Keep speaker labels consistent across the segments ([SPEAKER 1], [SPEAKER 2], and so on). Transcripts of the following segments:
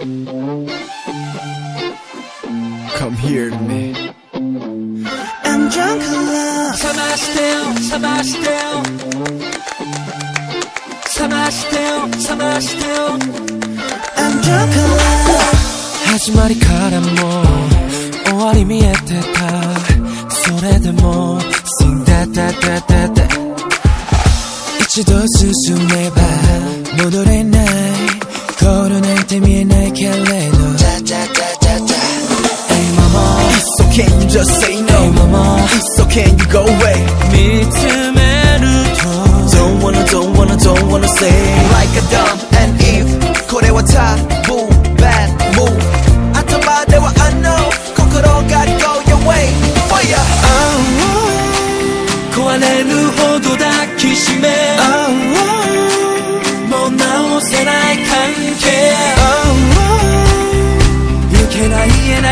[SPEAKER 1] Come here to me.
[SPEAKER 2] I'm drunk in love.
[SPEAKER 3] Summer still, summer still. Summer still, summer still.
[SPEAKER 2] I'm drunk in love.
[SPEAKER 3] 始まりからも終わり見えてた。それでも死んでたたたた。一度進めば戻れない。コロナ after midnight Calendo da, da, da, da, da. Hey mama.
[SPEAKER 1] It's okay you just say no
[SPEAKER 3] Hey mama.
[SPEAKER 1] It's okay you go away.
[SPEAKER 3] Me too
[SPEAKER 1] Don't wanna don't wanna don't wanna say. Like a
[SPEAKER 3] dumb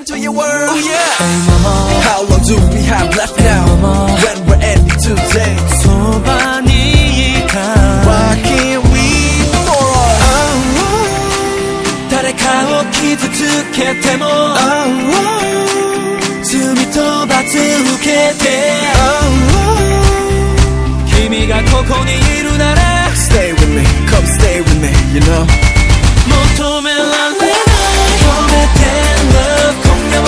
[SPEAKER 1] Falling deeper deeper into your world Oh yeah
[SPEAKER 3] Hey mama
[SPEAKER 1] How long do we have left now?
[SPEAKER 3] mama.
[SPEAKER 1] When we're ending today
[SPEAKER 3] そばにいた
[SPEAKER 1] Why can't we for us?
[SPEAKER 3] 誰かを傷つけても罪と罰受けて君がここにいるなら
[SPEAKER 1] Stay with me, come stay with me, you know
[SPEAKER 3] 求め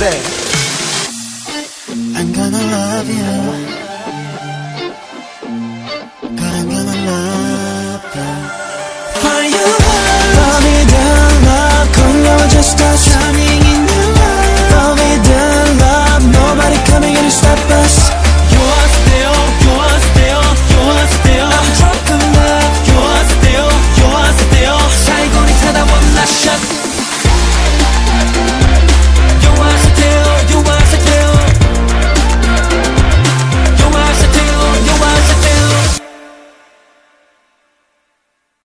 [SPEAKER 2] 그래.